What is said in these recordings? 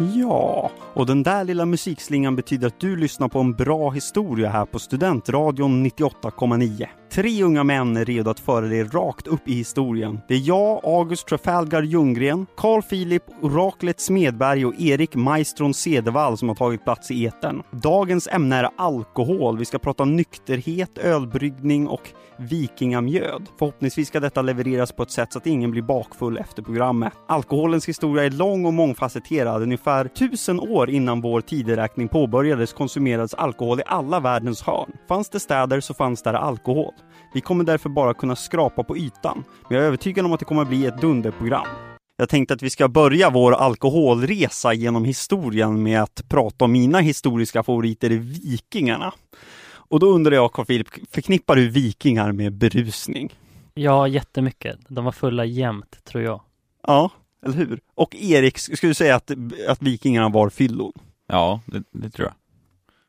Ja, och den där lilla musikslingan betyder att du lyssnar på en bra historia här på Studentradion 98,9. Tre unga män är redo att föra dig rakt upp i historien. Det är jag, August Trafalgar Ljunggren, Carl Philip, Oraklet Smedberg och Erik Maestron Cedervall som har tagit plats i etern. Dagens ämne är alkohol. Vi ska prata nykterhet, ölbryggning och vikingamjöd. Förhoppningsvis ska detta levereras på ett sätt så att ingen blir bakfull efter programmet. Alkoholens historia är lång och mångfacetterad. Ungefär tusen år innan vår tideräkning påbörjades konsumerades alkohol i alla världens hörn. Fanns det städer så fanns där alkohol. Vi kommer därför bara kunna skrapa på ytan, men jag är övertygad om att det kommer bli ett dunderprogram. Jag tänkte att vi ska börja vår alkoholresa genom historien med att prata om mina historiska favoriter, vikingarna. Och då undrar jag, Carl Philip, förknippar du vikingar med berusning? Ja, jättemycket. De var fulla jämt, tror jag. Ja, eller hur? Och Erik, skulle du säga att, att vikingarna var fyllon? Ja, det, det tror jag.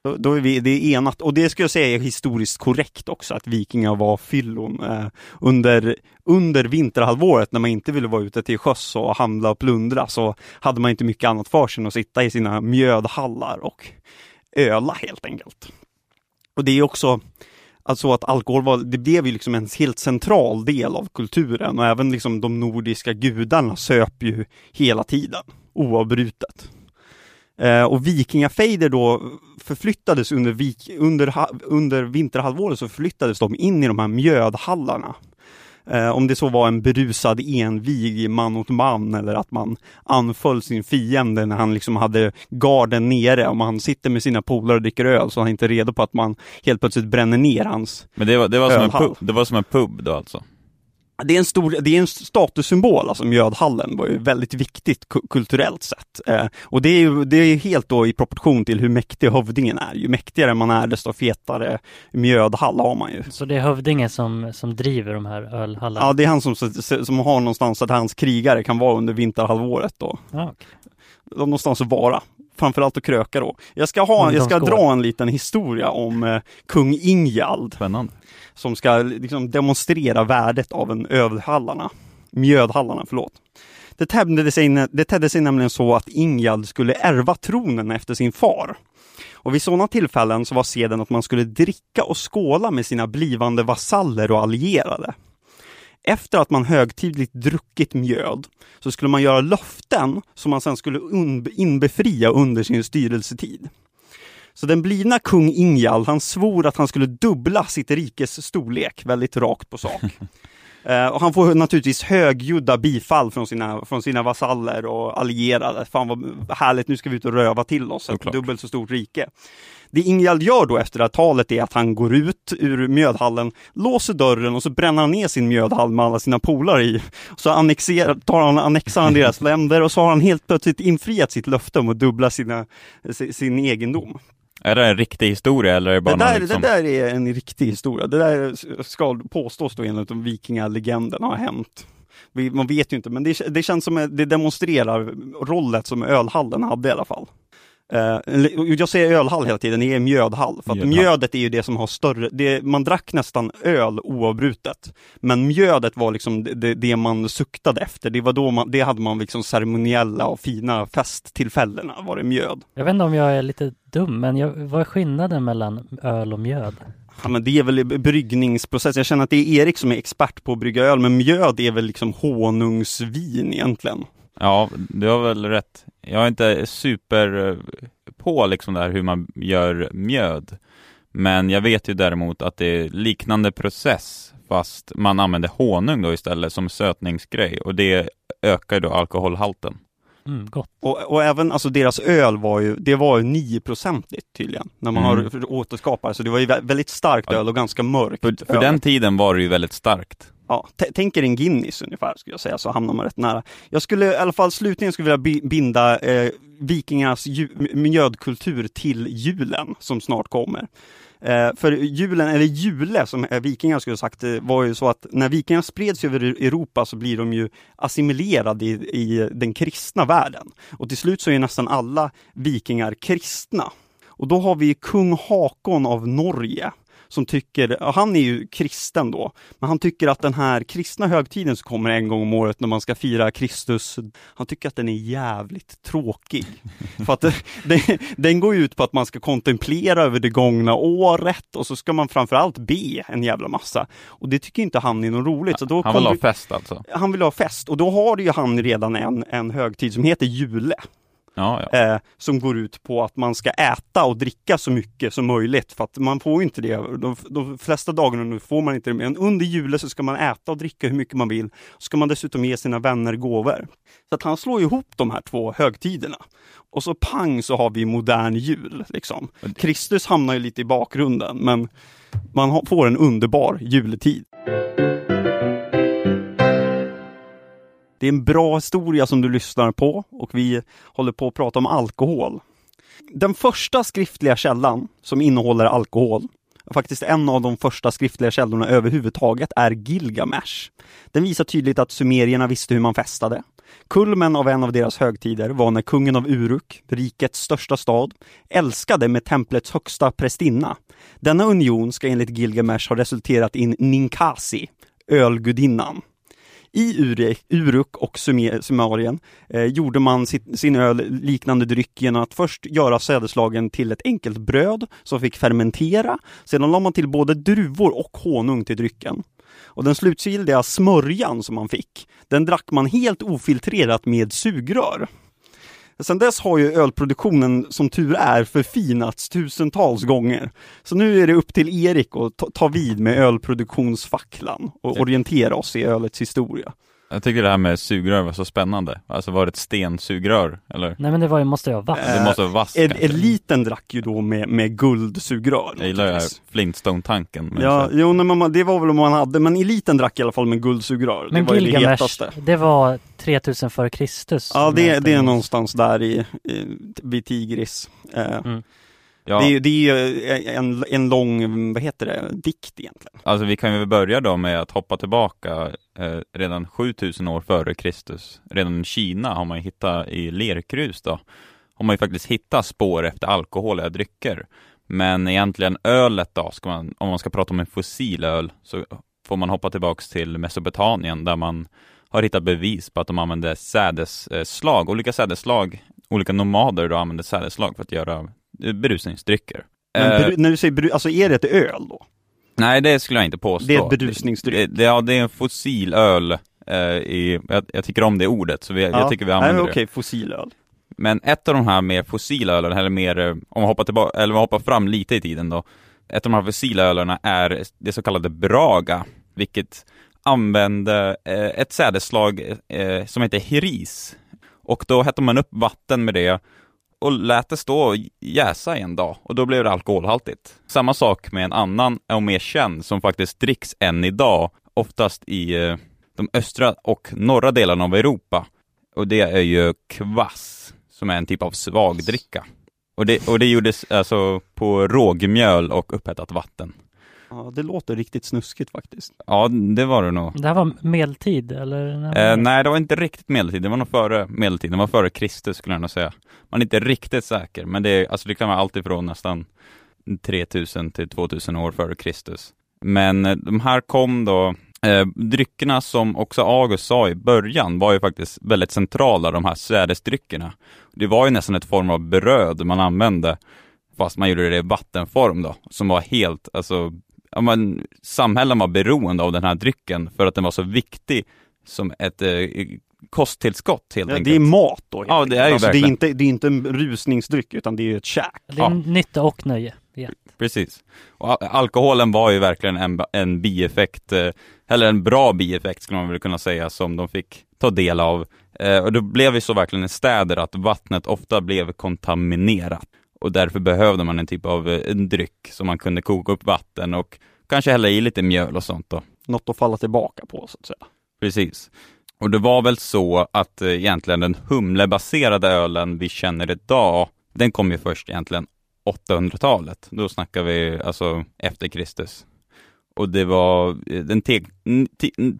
Då, då, är vi, det är enat, och det ska jag säga är historiskt korrekt också, att vikingar var fyllon eh, under, under vinterhalvåret när man inte ville vara ute till sjöss och handla och plundra så hade man inte mycket annat för sig än att sitta i sina mjödhallar och öla helt enkelt. Och det är också Alltså att alkohol var, det blev ju liksom en helt central del av kulturen och även liksom de nordiska gudarna söp ju hela tiden, oavbrutet. Eh, och vikingafejder då förflyttades under, vik, under, under vinterhalvåret så förflyttades de in i de här mjödhallarna. Eh, om det så var en berusad envig man mot man eller att man anföll sin fiende när han liksom hade garden nere. Om han sitter med sina polare och dricker öl så är han inte redo på att man helt plötsligt bränner ner hans Men det var, det var, som, en pub, det var som en pub då alltså? Det är en stor, det är en statussymbol, alltså mjödhallen var ju väldigt viktigt kulturellt sett. Eh, och det är ju det är helt då i proportion till hur mäktig hövdingen är. Ju mäktigare man är desto fetare mjödhall har man ju. Så det är hövdingen som, som driver de här ölhallarna? Ja, det är han som, som har någonstans att hans krigare kan vara under vinterhalvåret då. Ah, okay. Någonstans att vara framförallt att kröka då. Jag ska, ha, jag ska dra en liten historia om eh, kung Ingjald. Spännande som ska liksom demonstrera värdet av en ölhallarna. Mjödhallarna, förlåt. Det tedde, sig, det tedde sig nämligen så att Ingjald skulle ärva tronen efter sin far. Och vid sådana tillfällen så var seden att man skulle dricka och skåla med sina blivande vasaller och allierade. Efter att man högtidligt druckit mjöd så skulle man göra löften som man sedan skulle inbefria under sin styrelsetid. Så den blivna kung Ingjald, han svor att han skulle dubbla sitt rikes storlek, väldigt rakt på sak. Uh, och han får naturligtvis högljudda bifall från sina, från sina vasaller och allierade. Fan vad härligt, nu ska vi ut och röva till oss ett dubbelt så stort rike. Det Ingjald gör då efter det här talet är att han går ut ur mjödhallen, låser dörren och så bränner han ner sin mjödhall med alla sina polare i. Så annexerar, tar han, annexar han deras länder och så har han helt plötsligt infriat sitt löfte om att dubbla sina, sin egendom. Är det en riktig historia eller är det bara det där, liksom... det där är en riktig historia. Det där ska påstås då enligt de vikingalegenderna har hänt. Man vet ju inte, men det, det känns som att det demonstrerar rollen som ölhallen hade i alla fall. Uh, jag säger ölhall hela tiden, det är mjödhall. För att mjödhall. mjödet är ju det som har större, det, man drack nästan öl oavbrutet. Men mjödet var liksom det, det man suktade efter, det var då man, det hade man liksom ceremoniella och fina festtillfällena, var det mjöd. Jag vet inte om jag är lite dum, men jag, vad är skillnaden mellan öl och mjöd? Ja, men det är väl bryggningsprocess. Jag känner att det är Erik som är expert på att brygga öl, men mjöd är väl liksom honungsvin egentligen. Ja, du har väl rätt. Jag är inte super eh, på liksom där hur man gör mjöd. Men jag vet ju däremot att det är liknande process fast man använder honung då istället som sötningsgrej och det ökar då alkoholhalten. Mm, gott. Och, och, även alltså deras öl var ju, det var ju 9-procentigt tydligen, när man mm. har återskapat, så det var ju väldigt starkt öl och ganska mörkt. För, för den tiden var det ju väldigt starkt ja, tänk er en Guinness ungefär, skulle jag säga, så hamnar man rätt nära. Jag skulle i alla fall slutligen skulle vilja binda eh, vikingarnas mjödkultur till julen som snart kommer. Eh, för julen, eller jule som eh, vikingar skulle ha sagt, eh, var ju så att när vikingarna spreds över e- Europa så blir de ju assimilerade i, i den kristna världen. Och till slut så är nästan alla vikingar kristna. Och då har vi kung Hakon av Norge som tycker, ja, han är ju kristen då, men han tycker att den här kristna högtiden som kommer en gång om året när man ska fira Kristus, han tycker att den är jävligt tråkig. För att det, det, den går ut på att man ska kontemplera över det gångna året och så ska man framförallt be en jävla massa. Och det tycker inte han är något roligt. Så då Han vill ha fest alltså? han vill ha fest och då har ju han redan en, en högtid som heter jule. Ja, ja. Eh, som går ut på att man ska äta och dricka så mycket som möjligt för att man får inte det. De, de flesta dagarna nu får man inte det, men under jule så ska man äta och dricka hur mycket man vill. Så ska man dessutom ge sina vänner gåvor. Så att han slår ihop de här två högtiderna. Och så pang så har vi modern jul. Liksom. Kristus hamnar ju lite i bakgrunden, men man får en underbar juletid. Det är en bra historia som du lyssnar på och vi håller på att prata om alkohol. Den första skriftliga källan som innehåller alkohol, faktiskt en av de första skriftliga källorna överhuvudtaget, är Gilgamesh. Den visar tydligt att sumerierna visste hur man festade. Kulmen av en av deras högtider var när kungen av Uruk, rikets största stad, älskade med templets högsta prästinna. Denna union ska enligt Gilgamesh ha resulterat i Ninkasi, ölgudinnan. I Uruk och Sumarien eh, gjorde man sitt, sin öl liknande dryck genom att först göra sädeslagen till ett enkelt bröd som fick fermentera. Sedan la man till både druvor och honung till drycken. Och den slutgiltiga smörjan som man fick, den drack man helt ofiltrerat med sugrör. Sen dess har ju ölproduktionen som tur är förfinats tusentals gånger. Så nu är det upp till Erik att ta, ta vid med ölproduktionsfacklan och orientera oss i ölets historia. Jag tycker det här med sugrör var så spännande. Alltså var det ett stensugrör? Eller? Nej men det var ju, måste ju ha. Eh, Det måste vara vass El- kanske. eliten drack ju då med, med guldsugrör. Jag gillar ju här. Flintstone-tanken. Ja, så- jo, nej, men man- det var väl om man hade, men eliten drack i alla fall med guldsugrör. Men det var ju det Gilgamesh, hetaste. det var 3000 före Kristus. Ja, det, det är någonstans där i, i vid Tigris. Eh, Mm. Ja. Det är det är ju en, en lång, vad heter det, dikt egentligen. Alltså vi kan ju börja då med att hoppa tillbaka eh, redan 7000 år före Kristus. Redan i Kina har man ju hittat i lerkrus då, har man ju faktiskt hittat spår efter alkoholiga drycker. Men egentligen ölet då, man, om man ska prata om en fossilöl, så får man hoppa tillbaks till Mesopotamien där man har hittat bevis på att de använde sädesslag, olika sädesslag, olika nomader då använde sädesslag för att göra eh, berusningsdrycker. Men Eh, när du säger bru, alltså är det ett öl då? Nej, det skulle jag inte påstå. Det är ett berusningsdryck. Det, det, ja, det är en fossilöl. Eh, i, jag, jag tycker om det ordet, så vi, jag tycker vi använder Nej, det. Okej, fossilöl. Men ett av de här mer fossila ölen, eller mer, eh, om man hoppar tillbaka, eller om man hoppar fram lite i tiden då. Ett av de här fossila ölerna är det så kallade Braga, vilket använde eh, ett sädesslag eh, som heter heris. Och då hette man upp vatten med det och lät det stå och jäsa en dag och då blev det alkoholhaltigt. Samma sak med en annan och mer känd som faktiskt dricks än idag, oftast i eh, de östra och norra delarna av Europa. Och det är ju kvass, som är en typ av svagdricka. Och det, och det gjordes alltså på rågmjöl och upphettat vatten. Ja, det låter riktigt snuskigt faktiskt. Ja, det var det nog. Det här var medeltid eller? Eh, det? nej, det var inte riktigt medeltid. Det var nog före medeltid. Det var före Kristus skulle jag nog säga. Man är inte riktigt säker, men det, är, alltså det kan vara allt ifrån nästan 3000 till 2000 år före Kristus. Men eh, de här kom då, eh, dryckerna som också August sa i början var ju faktiskt väldigt centrala, de här sädesdryckerna. Det var ju nästan ett form av bröd man använde, fast man gjorde det i vattenform då, som var helt, alltså, ja, men, samhällen var beroende av den här drycken för att den var så viktig som ett eh, kosttillskott helt Ja, enkelt. det är mat då. Ja, det är ju alltså, det, är verkligen. inte, det är inte en rusningsdryck, utan det är ju ett käk. Det är nytta och nöje. Ja. Precis. Och al- alkoholen var ju verkligen en, en bieffekt, eh, eller en bra bieffekt skulle man väl kunna säga, som de fick ta del av. Eh, och det blev ju så verkligen i städer att vattnet ofta blev kontaminerat. Och därför behövde man en typ av eh, en dryck som man kunde koka upp vatten och kanske hälla i lite mjöl och sånt då. Något att falla tillbaka på så att säga. Precis. Och det var väl så att eh, egentligen den humlebaserade ölen vi känner idag, den kom ju först egentligen 800-talet. Då snackar vi alltså efter Kristus. Och det var eh, den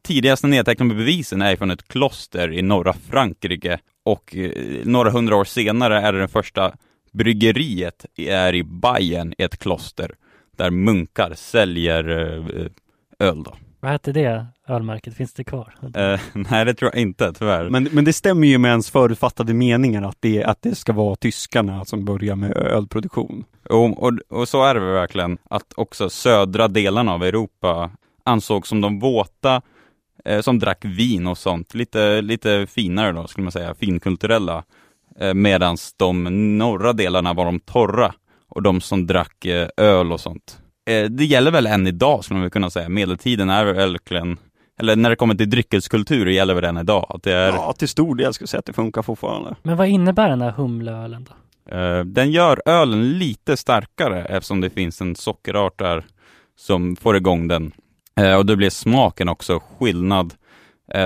tidigaste nedtecknade bevisen är från ett kloster i norra Frankrike och några hundra år senare är det den första bryggeriet är i Bayern ett kloster där munkar säljer eh, öl då. Vad hette det ölmärket? Finns det kvar? Eh, nej, det tror jag inte tyvärr. Men, men det stämmer ju med ens förutfattade meningar att det, att det ska vara tyskarna som börjar med ölproduktion. Och, och, och så är det verkligen att också södra delarna av Europa ansågs som de våta eh, som drack vin och sånt. Lite, lite finare då, skulle man säga, finkulturella. Eh, Medan de norra delarna var de torra och de som drack eh, öl och sånt. Eh, det gäller väl än idag, skulle man kunna säga. Medeltiden är verkligen eller när det kommer till dryckeskultur gäller väl än idag. Att det är, Ja, till stor del skulle jag säga att det funkar fortfarande. Men vad innebär den här humleölen då? Den gör ölen lite starkare eftersom det finns en sockerart där som får igång den. Och då blir smaken också skillnad.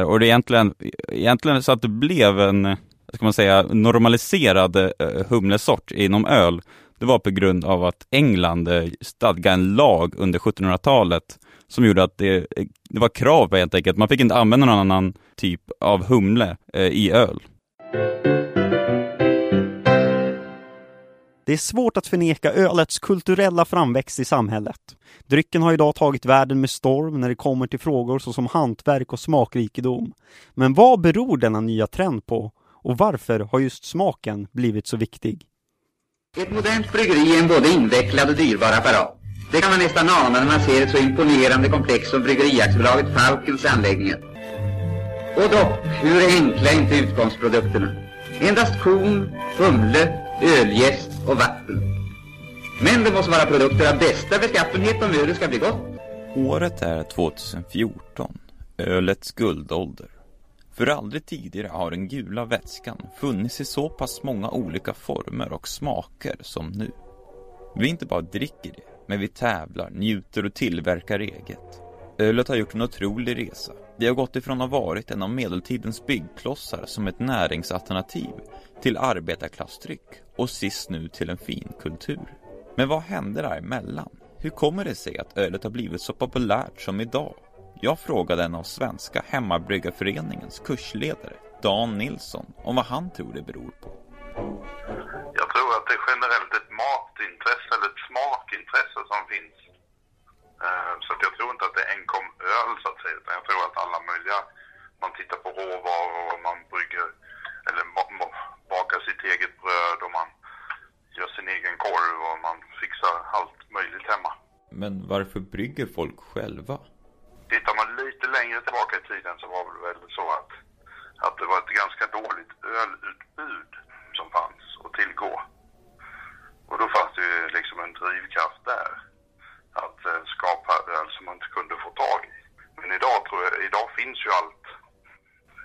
Och det är egentligen, egentligen så att det blev en, ska man säga, normaliserad eh, humlesort inom öl. Det var på grund av att England eh, stadgade en lag under 1700-talet som gjorde att det, eh, det var krav på helt enkelt. Man fick inte använda någon annan typ av humle i öl. Det är svårt att förneka ölets kulturella framväxt i samhället. Drycken har idag tagit världen med storm när det kommer till frågor såsom hantverk och smakrikedom. Men vad beror denna nya trend på? Och varför har just smaken blivit så viktig? Ett modernt bryggeri är en både invecklad och dyrbar apparat. Det kan man nästan ana när man ser ett så imponerande komplex som Bryggeriaktiebolaget Falkens anläggningar. Och dock, hur enkla är inte utgångsprodukterna? Endast korn, humle, öljäst och vatten. Men det måste vara produkter av bästa beskaffenhet om ölet ska bli gott. Året är 2014, ölets guldålder. För aldrig tidigare har den gula vätskan funnits i så pass många olika former och smaker som nu. Vi inte bara dricker det, men vi tävlar, njuter och tillverkar eget. Ölet har gjort en otrolig resa. Det har gått ifrån att ha varit en av medeltidens byggklossar som ett näringsalternativ till arbetarklassdryck och sist nu till en fin kultur. Men vad hände däremellan? Hur kommer det sig att ölet har blivit så populärt som idag? Jag frågade en av Svenska Hemmabryggarföreningens kursledare, Dan Nilsson, om vad han tror det beror på. Jag tror att det är generellt ett matintresse eller ett smakintresse som finns. Eh, Så att jag tror inte att det är enkom öl så att säga, utan jag tror att alla möjliga, man tittar på råvaror och man brygger eller bakar sitt eget bröd och man gör sin egen korv och man fixar allt möjligt hemma. Men varför brygger folk själva? Tittar man lite längre tillbaka i tiden så var det väl så att, att det var ett ganska dåligt ölutbud som fanns att tillgå. Och då fanns det ju liksom en drivkraft där. Att eh, skapa öl som man inte kunde få tag i. Men idag tror jag, idag finns ju allt.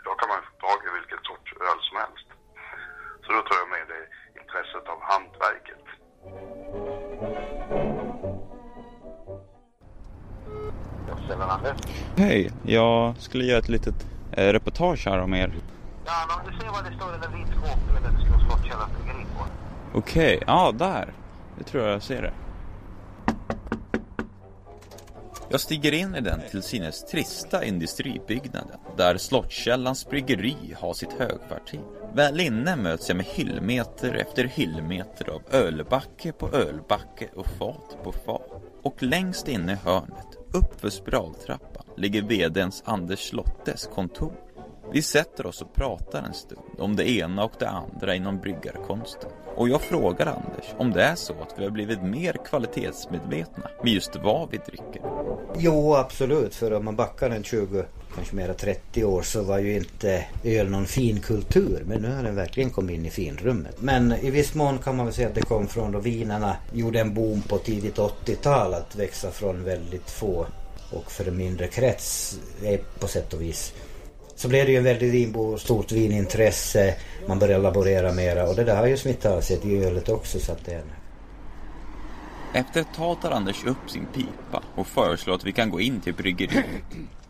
Idag kan man få tag i vilket sorts öl som helst. Så då tror jag med det intresset av hantverket. Hej, jag skulle göra ett litet eh, reportage här om er. Ja, men om du ser vad det står i den vit skåp, då är det det står Slottskällan bryggeri på. Okej, ja där. Det tror jag jag ser det. Jag stiger in i den till synes trista industribyggnaden där Slottskällans bryggeri har sitt högkvarter. Väl inne möts jag med hyllmeter efter hyllmeter av ölbacke på ölbacke och fat på fat. Och längst inne i hörnet, uppför spiraltrappan, ligger VDns Anders Slottes kontor. Vi sätter oss och pratar en stund om det ena och det andra inom bryggarkonsten. Och jag frågar Anders om det är så att vi har blivit mer kvalitetsmedvetna med just vad vi dricker. Jo, absolut. För om man backar en 20, kanske mera 30 år så var ju inte öl någon fin kultur. Men nu har den verkligen kommit in i finrummet. Men i viss mån kan man väl säga att det kom från då vinerna gjorde en boom på tidigt 80-tal att växa från väldigt få och för en mindre krets på sätt och vis. Så blev det ju en väldigt vinbo, stort vinintresse. Man började laborera mera och det där har ju smittat av sig till ölet också så att det är Efter ett tag tar Anders upp sin pipa och föreslår att vi kan gå in till bryggeriet.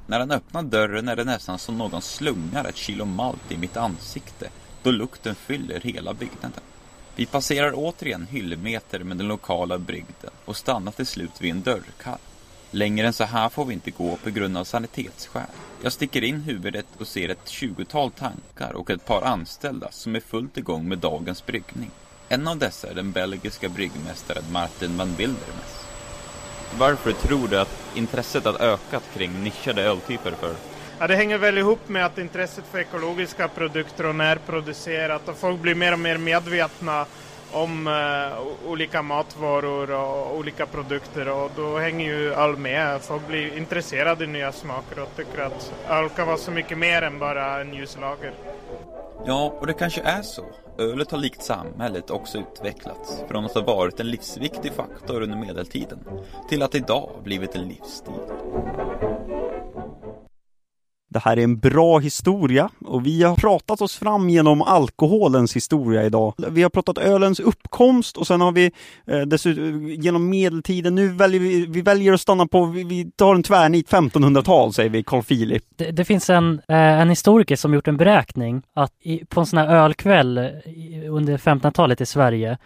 När han öppnar dörren är det nästan som någon slungar ett kilo malt i mitt ansikte då lukten fyller hela byggnaden. Vi passerar återigen hyllmeter med den lokala brygden och stannar till slut vid en dörrkarm. Längre än så här får vi inte gå på grund av sanitetsskäl. Jag sticker in huvudet och ser ett tjugotal tankar och ett par anställda som är fullt igång med dagens bryggning. En av dessa är den belgiska bryggmästaren Martin van Wildermes. Varför tror du att intresset har ökat kring nischade öltyper för? Ja, det hänger väl ihop med att intresset för ekologiska produkter och närproducerat och folk blir mer och mer medvetna om uh, olika matvaror och olika produkter och då hänger ju öl med. Folk blir intresserade i nya smaker och tycker att öl kan vara så mycket mer än bara en ljuslager. Ja, och det kanske är så. Ölet har likt samhället också utvecklats från att ha varit en livsviktig faktor under medeltiden till att idag blivit en livsstil. Det här är en bra historia och vi har pratat oss fram genom alkoholens historia idag. Vi har pratat ölens uppkomst och sen har vi eh, dessutom genom medeltiden. Nu väljer vi, vi väljer att stanna på, vi, vi tar en tvärnit 1500-tal säger vi, Carl Philip. Det, det finns en, eh, en historiker som gjort en beräkning att i, på en sån här ölkväll eh, under 1500-talet i Sverige,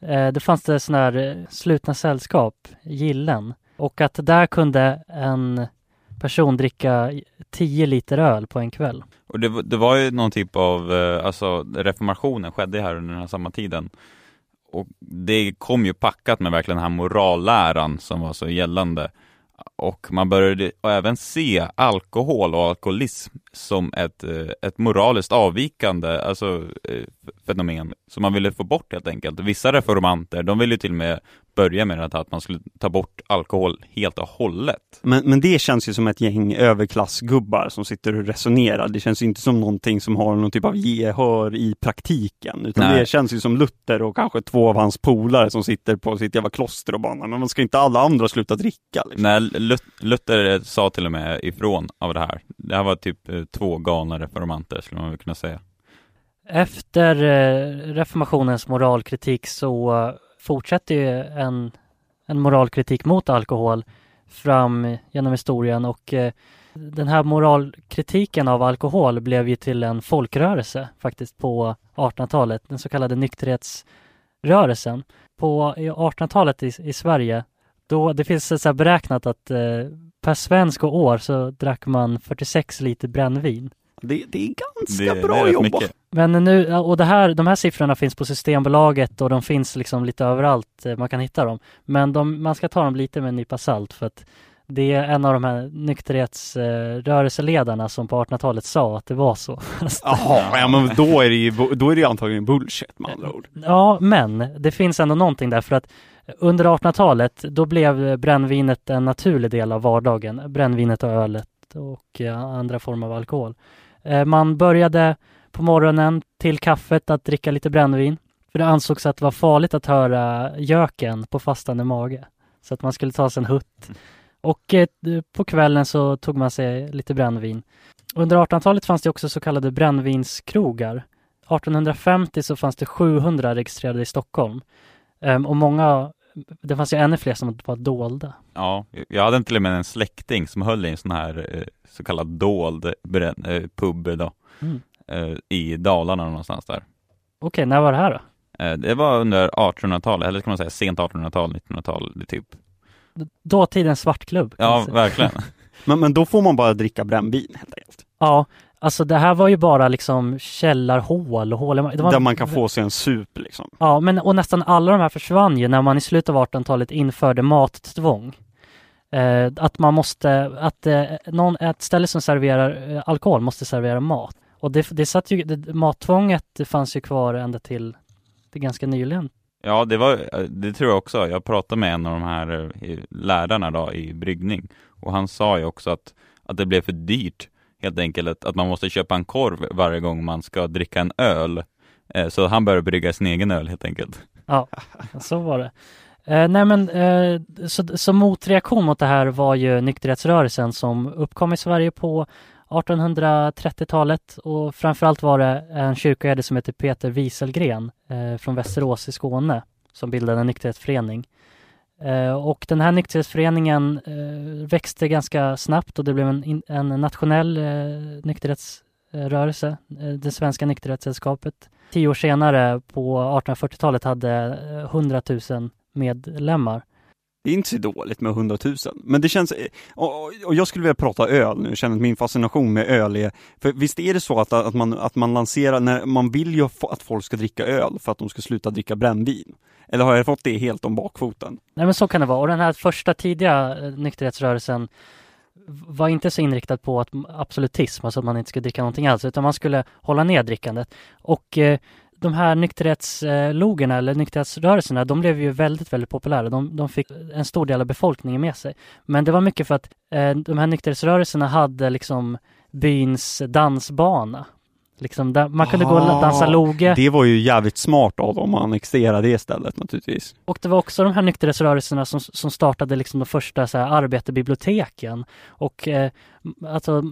eh, det fanns det såna här eh, slutna sällskap, gillen, och att där kunde en person dricka 10 liter öl på en kväll. Och det, var- det var ju någon typ av, eh, alltså reformationen skedde här under den här samma tiden. Och det kom ju packat med verkligen den här moralläran som var så gällande. Och man började även se alkohol och alkoholism som ett, eh, ett moraliskt avvikande alltså, eh, fenomen som man ville få bort helt enkelt. Vissa reformanter, de ville ju till och med börja med att att man skulle ta bort alkohol helt och hållet. Men, men det känns ju som ett gäng överklassgubbar som sitter och resonerar. Det känns ju inte som någonting som har någon typ av gehör i praktiken. Utan Nej. det känns ju som Luther och kanske två av hans polare som sitter på sitt jävla kloster och bara, "Nej, men man ska inte alla andra sluta dricka? Liksom. Lut- Luther sa till och med ifrån av det här. Det här var typ eh, två galna reformanter skulle man kunna säga. Efter eh, reformationens moralkritik så fortsätter ju en, en moralkritik mot alkohol fram genom historien och eh, den här moralkritiken av alkohol blev ju till en folkrörelse faktiskt på 1800-talet, den så kallade nykterhetsrörelsen. På 1800-talet i, i Sverige, då det finns så här beräknat att eh, per svensk och år så drack man 46 liter brännvin. Det, det är ganska Det, bra det är jobbat. mycket. Men nu, och det här, de här siffrorna finns på Systembolaget och de finns liksom lite överallt eh, man kan hitta dem. Men de, man ska ta dem lite med en nypa salt för att det är en av de här nykterhetsrörelseledarna som på 1800-talet sa att det var så. Jaha, ja men då är det ju, då är det antagligen bullshit med andra ord. Ja, men det finns ändå någonting där för att under 1800-talet då blev brännvinet en naturlig del av vardagen. Brännvinet och ölet och eh, andra former av alkohol. Eh, Man började på morgonen till kaffet att dricka lite brännvin. För det ansågs att det var farligt att höra göken på fastande mage. Så att man skulle ta sig en hutt. Och eh, på kvällen så tog man sig lite brännvin. Under 1800-talet fanns det också så kallade brännvinskrogar. 1850 så fanns det 700 registrerade i Stockholm. Ehm, och många, det fanns ju ännu fler som var dolda. Ja, jag hade till och med en släkting som höll i en sån här eh, så kallad dold eh, pub då, Mm. eh, i Dalarna någonstans där. Okej, när var det här då? Det var under 1800-talet, eller ska man säga sent 1800-tal, 1900-tal, det typ. Dåtidens svartklubb. Ja, säga. verkligen. Men, men då får man bara dricka brännvin helt enkelt. Ja, alltså det här var ju bara liksom källarhål och hål. var, Där man kan få sig en sup liksom. Ja, men och nästan alla de här försvann ju när man i slutet av 1800-talet införde mattvång. Eh, att man måste, att eh, någon, ett ställe som serverar eh, alkohol måste servera mat. Och det, det satt ju, det, mattvånget det fanns ju kvar ända till det ganska nyligen. Ja, det var, det tror jag också. Jag pratade med en av de här eh, lärarna då i bryggning och han sa ju också att, att det blev för dyrt helt enkelt att, man måste köpa en korv varje gång man ska dricka en öl. Eh, så han började brygga sin egen öl helt enkelt. Ja, så var det. Eh, nej men, eh, så, så motreaktion mot det här var ju nykterhetsrörelsen som uppkom i Sverige på 1830-talet och framförallt var det en kyrkoherde som heter Peter Wieselgren eh, från Västerås i Skåne som bildade en nykterhetsförening. Eh, och den här nykterhetsföreningen eh, växte ganska snabbt och det blev en, en nationell eh, nykterhetsrörelse, det svenska nykterhetssällskapet. Tio år senare på 1840-talet hade 100 000 medlemmar. Det är inte så dåligt med 100 000. Men det känns, eh, och, och jag skulle vilja prata öl nu, känner att min fascination med öl är, för visst är det så att, att, man, att man lanserar, när man vill ju att folk ska dricka öl för att de ska sluta dricka brännvin. Eller har jag fått det helt om bakfoten? Nej men så kan det vara. Och den här första tidiga eh, nykterhetsrörelsen var inte så inriktad på att absolutism, alltså att man inte skulle dricka någonting alls, utan man skulle hålla ner drickandet. Och eh, de här nykterhetslogerna eller nykterhetsrörelserna, de blev ju väldigt, väldigt populära. De, de fick en stor del av befolkningen med sig. Men det var mycket för att eh, de här nykterhetsrörelserna hade liksom byns dansbana. Liksom där man kunde gå och dansa loge. Det var ju jävligt smart av dem att annexera det stället naturligtvis. Och det var också de här nykterhetsrörelserna som, som startade liksom de första så här, arbetarbiblioteken och, eh, alltså,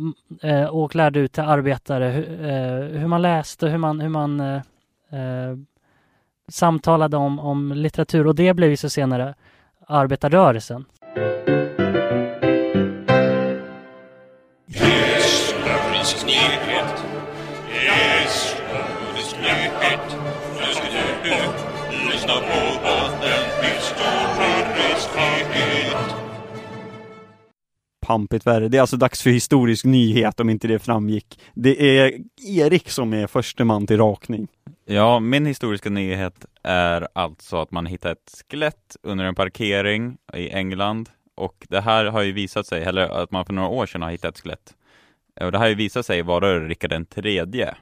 eh, och lärde ut till arbetare hur, eh, hur man läste, hur man, hur man eh, Eh, samtalade om, om litteratur och det blev ju så senare arbetarrörelsen. pampigt värre. Det är alltså dags för historisk nyhet om inte det framgick. Det är Erik som är förste man till rakning. Ja, min historiska nyhet är alltså att man hittar ett skelett under en parkering i England och det här har ju visat sig, eller att man för några år sedan har hittat ett skelett. Och det har ju visat sig vara Rikard den tredje.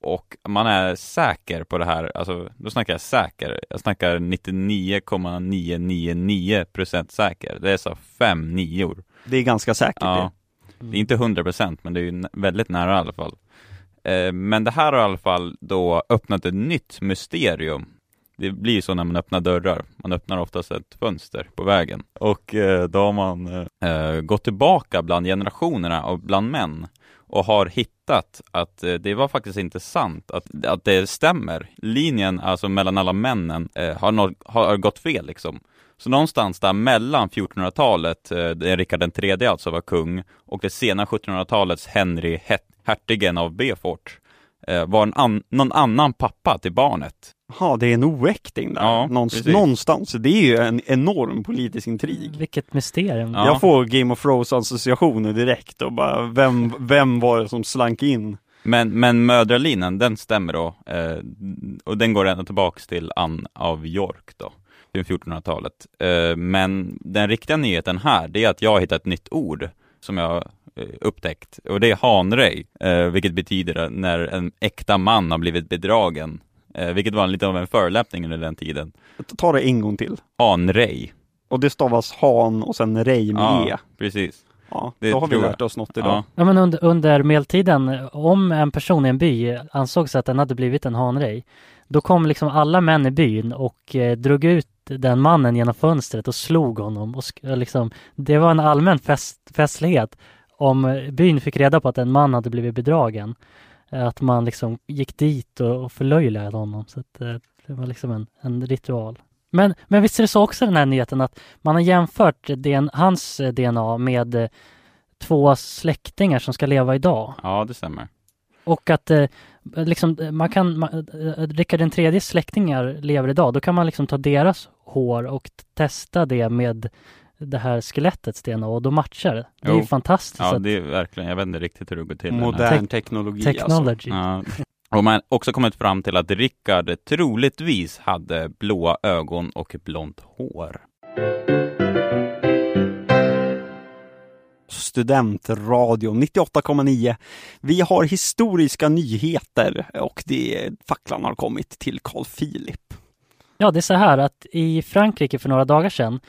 Och man är säker på det här, alltså då snackar jag säker, jag snackar 99,999% säker. Det är så fem nior. Det är ganska säkert ja. det. Det är inte 100% men det är ju väldigt nära i alla fall. Eh, men det här har i alla fall då öppnat ett nytt mysterium. Det blir så när man öppnar dörrar. Man öppnar oftast ett fönster på vägen. Och eh, då har man eh, gått tillbaka bland generationerna och bland män och har hittat att det var faktiskt inte sant, att, att det stämmer. Linjen alltså mellan alla männen har, no har gått fel liksom. Så någonstans där mellan 1400-talet, där Rikard III alltså var kung, och det sena 1700-talets Henry hertigen av Beaufort eh, var en an någon annan pappa till barnet. Ja, det är en oäkting där. Ja, Någonstans, någonstans. Det är ju en enorm politisk intrig. Vilket mysterium. Ja. Jag får Game of Thrones associationer direkt och bara, vem, vem var det som slank in? Men, men mödralinan, den stämmer då. Eh, och den går ända tillbaks till Ann av York då, till 1400-talet. Eh, men den riktiga nyheten här, det är att jag har hittat ett nytt ord som jag upptäckt och det är hanrej, eh, vilket betyder när en äkta man har blivit bedragen. Eh, vilket var lite av en förolämpning under den tiden. Ta det en gång till. Hanrej. Och det stavas han och sen rej med ja, e. precis. Ja, det då har vi lärt oss något idag. Ja. ja men under, under medeltiden, om en person i en by ansågs att den hade blivit en hanrej, då kom liksom alla män i byn och eh, drog ut den mannen genom fönstret och slog honom. Och liksom, det var en allmän fest, festlighet om byn fick reda på att en man hade blivit bedragen, eh, att man liksom gick dit och, och förlöjligade honom. Så att, eh, det var liksom en, en ritual. Men, men visst är det så också den här nyheten att man har jämfört den, hans DNA med två släktingar som ska leva idag. Ja, det stämmer. Och att eh, liksom, man kan, man, Rickard den tredje släktingar lever idag, då kan man liksom ta deras hår och testa det med det här skelettets DNA och då matchar det. Det är ju fantastiskt. Ja, det är verkligen, jag vet inte riktigt hur det går till. Modern teknologi Technology. Alltså. Ja. Och man har också kommit fram till att Rickard troligtvis hade blåa ögon och blont hår. Studentradio 98,9. Vi har historiska nyheter och det facklan har kommit till Carl Philip. Ja, det är så här att i Frankrike för några dagar sedan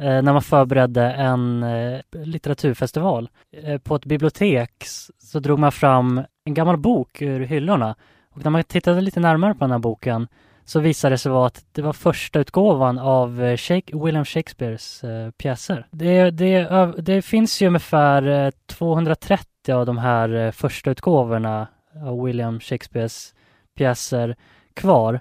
Eh, när man förberedde en eh, litteraturfestival. Eh, på ett bibliotek så drog man fram en gammal bok ur hyllorna och när man tittade lite närmare på den här boken så visade det sig vara att det var första utgåvan av eh, Shake, William Shakespeares eh, pjäser. Det, det, det, finns ju ungefär eh, 230 av de här första utgåvorna av William Shakespeares pjäser kvar.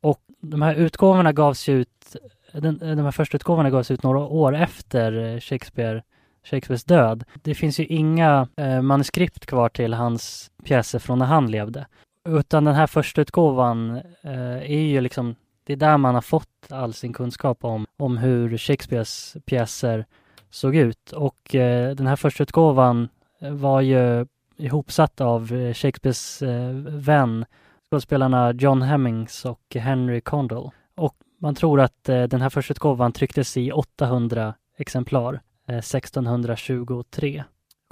Och de här utgåvorna gavs ut den, de här första utgåvorna gavs ut några år efter Shakespeare, Shakespeares död. Det finns ju inga eh, manuskript kvar till hans pjäser från när han levde. Utan den här första utgåvan eh, är ju liksom Det är där man har fått all sin kunskap om, om hur Shakespeares pjäser såg ut. Och eh, den här första utgåvan eh, var ju ihopsatt av Shakespeares eh, vän, skådespelarna John Hemmings och Henry Condell. Och man tror att eh, den här första utgåvan trycktes i 800 exemplar eh, 1623,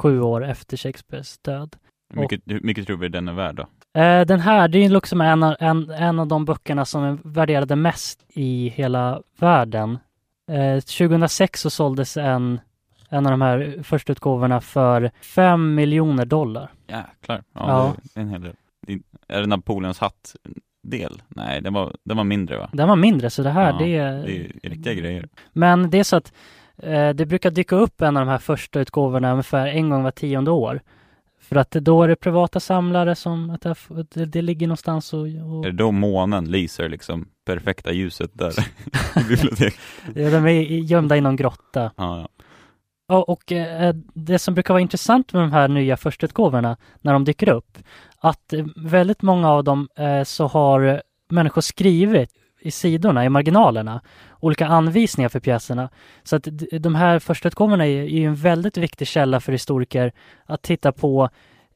sju år efter Shakespeares död. Hur mycket, hur mycket tror vi den är värd då? Eh, den här, det är liksom en, av- en, en av de böckerna som är värderade mest i hela världen. Eh, 2006 så såldes en, en av de här första utgåvorna för 5 miljoner dollar. Jäklar. Ja, Ja. En hel del. Är det Napoleons hatt-del? Nej, den var, den var mindre va? Den var mindre så det här Ja, det Det är riktiga grejer. Men det är så att eh, det brukar dyka upp en av de här första utgåvorna ungefär en gång var tionde år. För att då är det privata samlare som, att det, det, ligger någonstans och, och Är det då månen lyser liksom perfekta ljuset där i biblioteket? ja, de är gömda i någon grotta. Ja, ja. Ja, och eh, det som brukar vara intressant med de här nya förstautgåvorna när de dyker upp, att väldigt många av dem eh, så har människor skrivit i sidorna, i marginalerna, olika anvisningar för pjäserna. Så att de här förstautgåvorna är är ju en väldigt viktig källa för historiker att titta på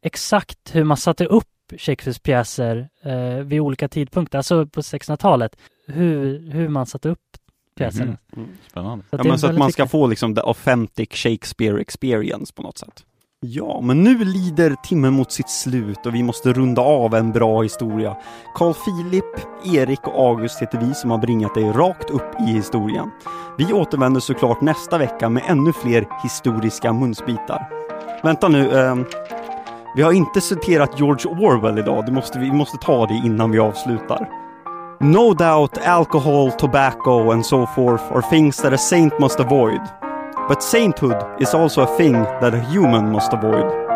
exakt hur man satte upp Shakespeares pjäser eh, vid olika tidpunkter, alltså på 1600-talet, hur, hur man satte upp pjäserna. Mhm. Spännande. Så att Ja, så att man ska viktigt. få liksom the authentic Shakespeare experience på något sätt. Ja, men nu lider timmen mot sitt slut och vi måste runda av en bra historia. Carl Philip, Erik och August heter vi som har bringat dig rakt upp i historien. Vi återvänder såklart nästa vecka med ännu fler historiska munsbitar. Vänta nu, eh, vi har inte citerat George Orwell idag, det måste vi måste ta det innan vi avslutar. No doubt alcohol, tobacco and so forth are things that a saint must avoid. But sainthood is also a thing that a human must avoid.